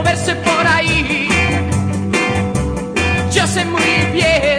moverse por ahí. Yo sé muy bien.